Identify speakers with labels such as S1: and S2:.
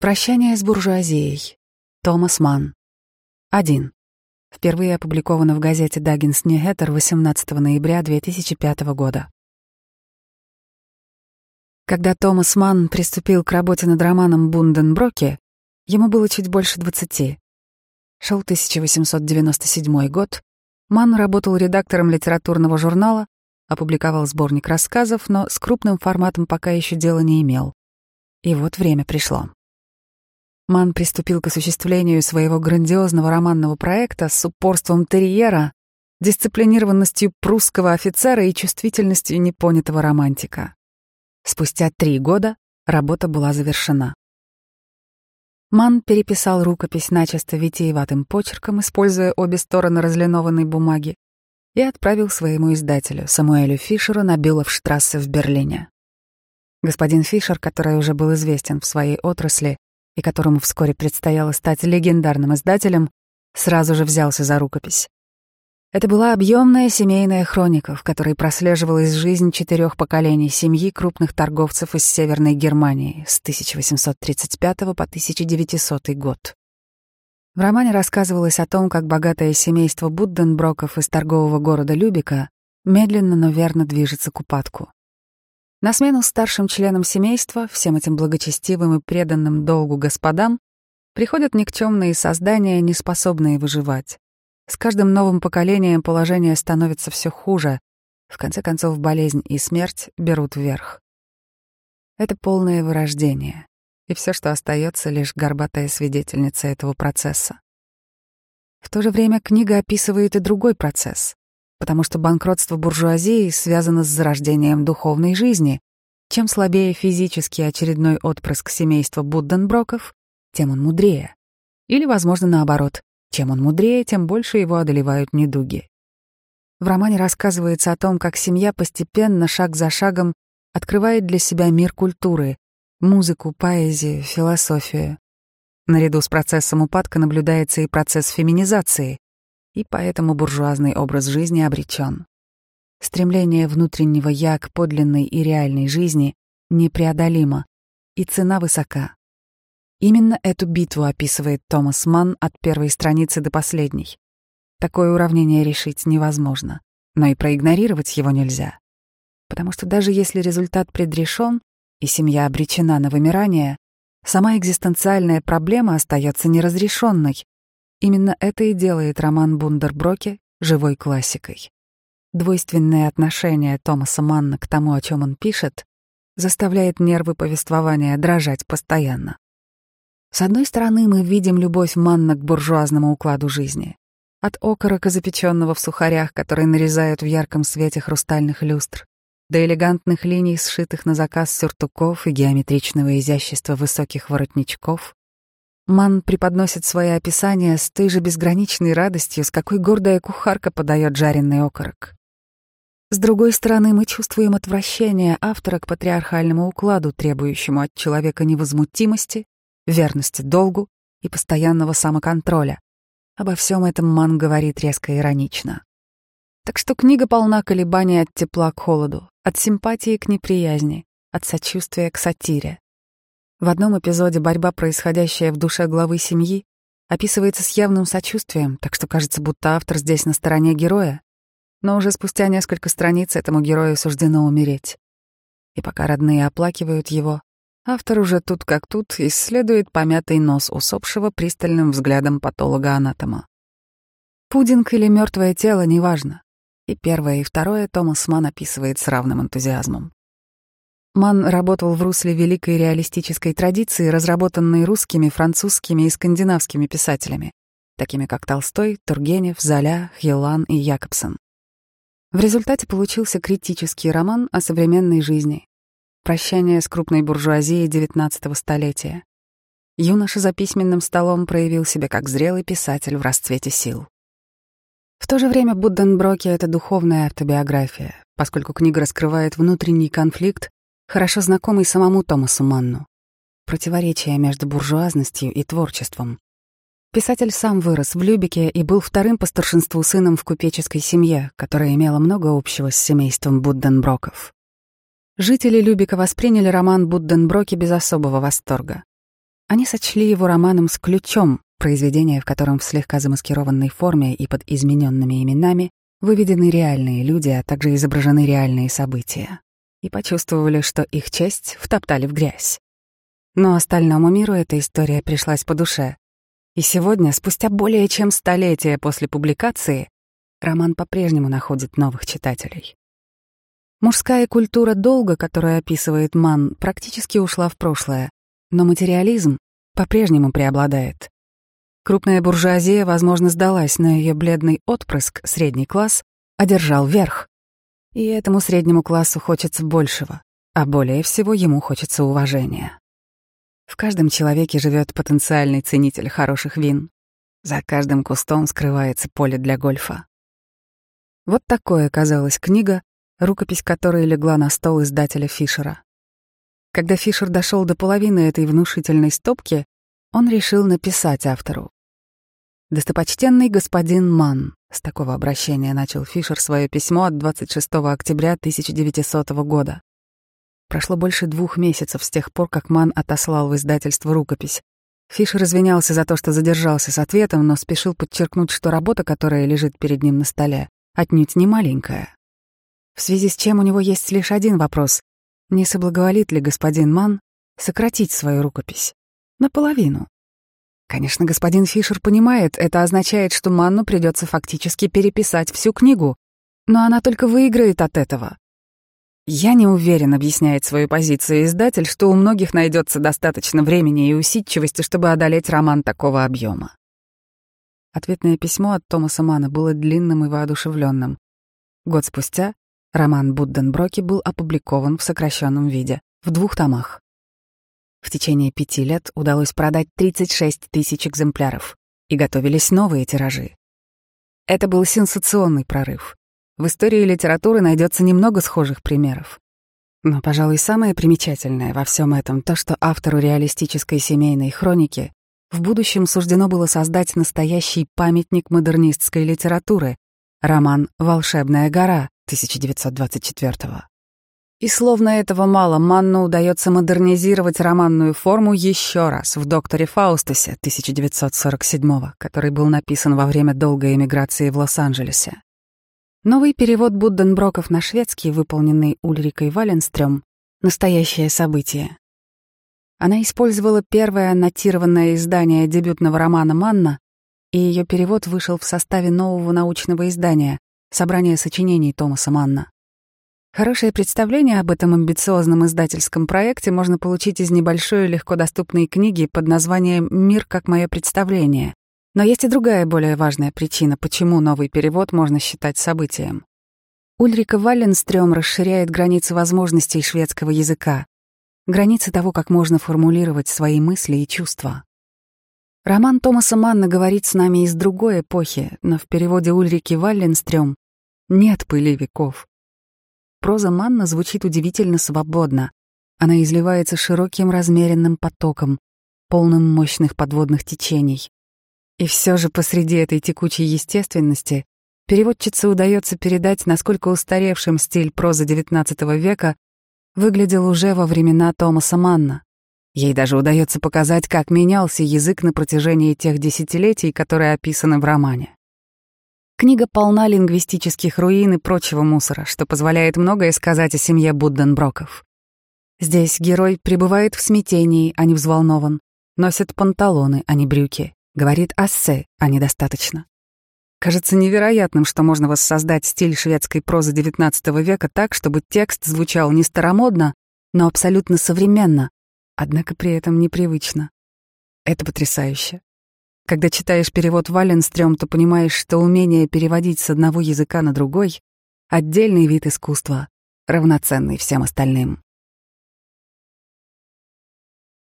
S1: Прощание с буржуазией. Томас Манн. 1. Впервые опубликовано в газете «Даггинс Ньюхэттер» 18 ноября 2005 года. Когда Томас Манн приступил к работе над романом «Бунденброке», ему было чуть больше 20. Шел 1897 год, Манн работал редактором литературного журнала, опубликовал сборник рассказов, но с крупным форматом пока еще дела не имел. И вот время пришло. Ман приступил к осуществлению своего грандиозного романного проекта с упорством терьера, дисциплинированностью прусского офицера и чувствительностью непонятого романтика. Спустя три года работа была завершена. Ман переписал рукопись начисто витиеватым почерком, используя обе стороны разлинованной бумаги, и отправил своему издателю, Самуэлю Фишеру, на Бюловштрассе в Берлине. Господин Фишер, который уже был известен в своей отрасли и которому вскоре предстояло стать легендарным издателем, сразу же взялся за рукопись. Это была объемная семейная хроника, в которой прослеживалась жизнь четырех поколений семьи крупных торговцев из Северной Германии с 1835 по 1900 год. В романе рассказывалось о том, как богатое семейство Будденброков из торгового города Любика медленно, но верно движется к упадку. На смену старшим членам семейства, всем этим благочестивым и преданным долгу господам, приходят никчемные создания, не способные выживать. С каждым новым поколением положение становится все хуже. В конце концов, болезнь и смерть берут вверх. Это полное вырождение, и все, что остается, лишь горбатая свидетельница этого процесса. В то же время книга описывает и другой процесс, потому что банкротство буржуазии связано с зарождением духовной жизни. Чем слабее физически очередной отпрыск семейства Будденброков, тем он мудрее. Или, возможно, наоборот, чем он мудрее, тем больше его одолевают недуги. В романе рассказывается о том, как семья постепенно, шаг за шагом, открывает для себя мир культуры, музыку, поэзию, философию. Наряду с процессом упадка наблюдается и процесс феминизации, и поэтому буржуазный образ жизни обречен. Стремление внутреннего «я» к подлинной и реальной жизни непреодолимо, и цена высока. Именно эту битву описывает Томас Манн от первой страницы до последней. Такое уравнение решить невозможно, но и проигнорировать его нельзя. Потому что даже если результат предрешен, и семья обречена на вымирание, сама экзистенциальная проблема остается неразрешенной. Именно это и делает роман Бундерброке живой классикой. Двойственное отношение Томаса Манна к тому, о чем он пишет, заставляет нервы повествования дрожать постоянно. С одной стороны, мы видим любовь Манна к буржуазному укладу жизни. От окорока, запеченного в сухарях, которые нарезают в ярком свете хрустальных люстр, до элегантных линий, сшитых на заказ сюртуков и геометричного изящества высоких воротничков, Ман преподносит свои описания с той же безграничной радостью, с какой гордая кухарка подает жареный окорок. С другой стороны, мы чувствуем отвращение автора к патриархальному укладу, требующему от человека невозмутимости, верности долгу и постоянного самоконтроля. Обо всем этом Ман говорит резко иронично. Так что книга полна колебаний от тепла к холоду, от симпатии к неприязни, от сочувствия к сатире. В одном эпизоде борьба, происходящая в душе главы семьи, описывается с явным сочувствием, так что кажется, будто автор здесь на стороне героя. Но уже спустя несколько страниц этому герою суждено умереть. И пока родные оплакивают его, Автор уже тут как тут исследует помятый нос усопшего пристальным взглядом патолога-анатома. Пудинг или мертвое тело, неважно. И первое, и второе Томас Ман описывает с равным энтузиазмом. Ман работал в русле великой реалистической традиции, разработанной русскими, французскими и скандинавскими писателями, такими как Толстой, Тургенев, Золя, Хьелан и Якобсон. В результате получился критический роман о современной жизни, Прощание с крупной буржуазией XIX столетия. Юноша за письменным столом проявил себя как зрелый писатель в расцвете сил. В то же время Будденброки — это духовная автобиография, поскольку книга раскрывает внутренний конфликт, хорошо знакомый самому Томасу Манну. Противоречие между буржуазностью и творчеством. Писатель сам вырос в Любике и был вторым по старшинству сыном в купеческой семье, которая имела много общего с семейством Будденброков. Жители Любика восприняли роман Будденброки без особого восторга. Они сочли его романом с ключом, произведение, в котором в слегка замаскированной форме и под измененными именами выведены реальные люди, а также изображены реальные события, и почувствовали, что их честь втоптали в грязь. Но остальному миру эта история пришлась по душе. И сегодня, спустя более чем столетие после публикации, роман по-прежнему находит новых читателей. Мужская культура долга, которую описывает Ман, практически ушла в прошлое, но материализм по-прежнему преобладает. Крупная буржуазия, возможно, сдалась, но ее бледный отпрыск, средний класс, одержал верх. И этому среднему классу хочется большего, а более всего ему хочется уважения. В каждом человеке живет потенциальный ценитель хороших вин. За каждым кустом скрывается поле для гольфа. Вот такой оказалась книга, рукопись которой легла на стол издателя Фишера. Когда Фишер дошел до половины этой внушительной стопки, он решил написать автору. «Достопочтенный господин Ман», с такого обращения начал Фишер свое письмо от 26 октября 1900 года. Прошло больше двух месяцев с тех пор, как Ман отослал в издательство рукопись. Фишер извинялся за то, что задержался с ответом, но спешил подчеркнуть, что работа, которая лежит перед ним на столе, отнюдь не маленькая. В связи с чем у него есть лишь один вопрос. Не соблаговолит ли господин Ман сократить свою рукопись? Наполовину. Конечно, господин Фишер понимает, это означает, что Манну придется фактически переписать всю книгу, но она только выиграет от этого. Я не уверен, объясняет свою позицию издатель, что у многих найдется достаточно времени и усидчивости, чтобы одолеть роман такого объема. Ответное письмо от Томаса Мана было длинным и воодушевленным. Год спустя роман Будденброки был опубликован в сокращенном виде, в двух томах. В течение пяти лет удалось продать 36 тысяч экземпляров, и готовились новые тиражи. Это был сенсационный прорыв. В истории литературы найдется немного схожих примеров. Но, пожалуй, самое примечательное во всем этом то, что автору реалистической семейной хроники в будущем суждено было создать настоящий памятник модернистской литературы — роман «Волшебная гора» 1924 -го. И словно этого мало, Манну удается модернизировать романную форму еще раз в «Докторе Фаустусе» 1947 который был написан во время долгой эмиграции в Лос-Анджелесе. Новый перевод Будденброков на шведский, выполненный Ульрикой Валенстрём, — настоящее событие. Она использовала первое аннотированное издание дебютного романа «Манна», и ее перевод вышел в составе нового научного издания «Собрание сочинений Томаса Манна». Хорошее представление об этом амбициозном издательском проекте можно получить из небольшой легко доступной книги под названием «Мир как мое представление». Но есть и другая, более важная причина, почему новый перевод можно считать событием. Ульрика Валленстрём расширяет границы возможностей шведского языка, границы того, как можно формулировать свои мысли и чувства. Роман Томаса Манна говорит с нами из другой эпохи, но в переводе Ульрики Валленстрём нет пыли веков. Проза Манна звучит удивительно свободно. Она изливается широким размеренным потоком, полным мощных подводных течений. И все же посреди этой текучей естественности переводчице удается передать, насколько устаревшим стиль прозы XIX века выглядел уже во времена Томаса Манна. Ей даже удается показать, как менялся язык на протяжении тех десятилетий, которые описаны в романе. Книга полна лингвистических руин и прочего мусора, что позволяет многое сказать о семье Будденброков. Здесь герой пребывает в смятении, а не взволнован, носит панталоны, а не брюки, говорит «ассе», а недостаточно. Кажется невероятным, что можно воссоздать стиль шведской прозы XIX века так, чтобы текст звучал не старомодно, но абсолютно современно, однако при этом непривычно. Это потрясающе. Когда читаешь перевод Валенстрём, то понимаешь, что умение переводить с одного языка на другой — отдельный вид искусства, равноценный всем остальным.